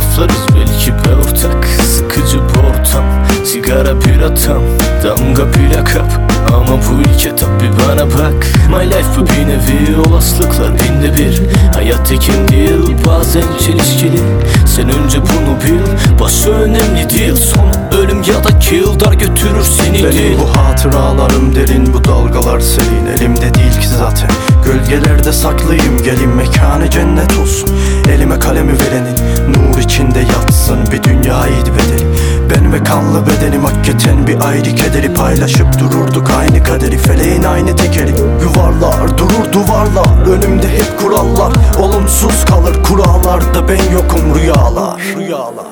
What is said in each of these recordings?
saflarız belki be ortak. Sıkıcı bu ortam Sigara bir atam Damga bir akap Ama bu ilk etap bir bana bak. My life bu bir nevi Olasılıklar binde bir. Hayat tekin değil Bazen çelişkili. Sen önce bunu bil Başı önemli değil. Son ölüm ya da kill Dar götürür seni Benim değil. bu hatıralarım derin Bu dalgalar serin. Elimde değil ki zaten. Gölgelerde saklıyım Gelin mekanı cennet olsun. Elime kalemi verenin nur içinde yatsın Bir dünya iyiydi bedeli. Ben ve kanlı bedenim hakikaten bir ayrı kederi. Paylaşıp dururduk aynı kaderi Feleğin aynı tekeri. Yuvarlar durur duvarlar Önümde hep kurallar. Olumsuz kalır kurallarda Ben yokum rüyalar. Rüyalar.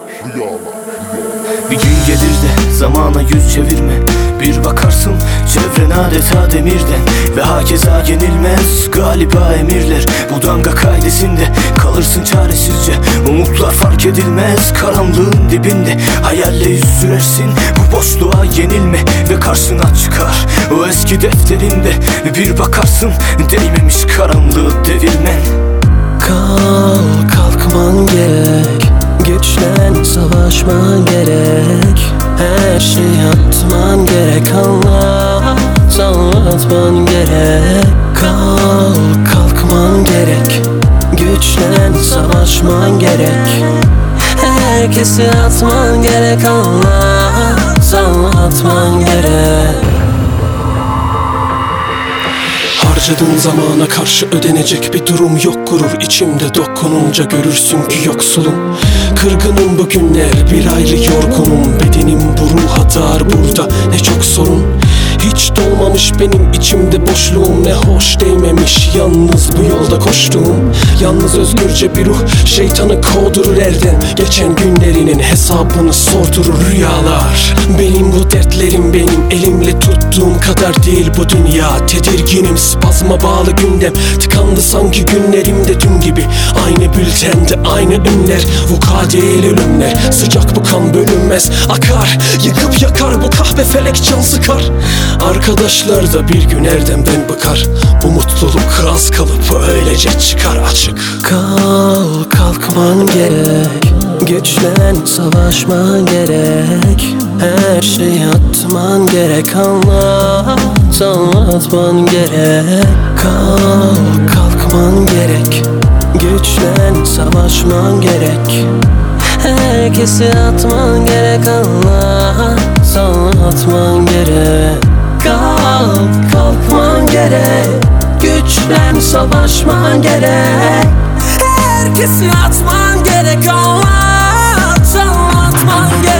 Bir gün gelir de zamana yüz çevirme. Bir bakarsın çevren adeta demirden Ve hakeza yenilmez. Galiba emirler Bu danga kaidesinde. Kalırsın çaresizce Umutlar fark edilmez. Karanlığın dibinde Hayalle yüz sürersin. Bu boşluğa yenilme Ve karşına çıkar. O eski defterinde Bir bakarsın değmemiş karanlığı Her şeyi atman gerek Anlat anlatman gerek. Kalk kalkman gerek Güçlen savaşman gerek. Herkesi atman gerek Anlat anlatman gerek Harcadığın zamana karşı ödenecek bir durum yok. Gurur içimde dokununca görürsün ki yoksulum. Kırgınım bugünler bir ayrı yorgunum. Bedenim bu ruh atar burada ne çok sorun. Hiç dolmamış benim içimde boşluğum Ne hoş değmemiş. Yalnız bu yolda koştuğum Yalnız özgürce bir ruh şeytanı kovdurur elden. Geçen günlerinin hesabını sordurur rüyalar. Benim bu dertlerim benim elimle tuttuğum kadar değil bu dünya. Tedirginim spazma bağlı gündem. Tıkandı sanki günlerimde dün gibi. Aynı bültende aynı ünler. Vuka değil ölümler. Sıcak bu kan bölünmez akar. Yıkıp yakar bu kahve felek can sıkar. Arkadaşlar da bir gün erdemden bıkar Bu mutluluk az kalıp öylece çıkar. Açık Kalk kalkman gerek. Güçlen savaşman gerek. Her şeyi atman gerek. Anlat anlatman gerek. Kalk kalkman gerek. Güçlen savaşman gerek. Herkesi atman gerek. Anlat anlatman gerek. Kalk kalkman gerek Güçlen savaşman gerek. Herkesi atman gerek Anlat anlatman gerek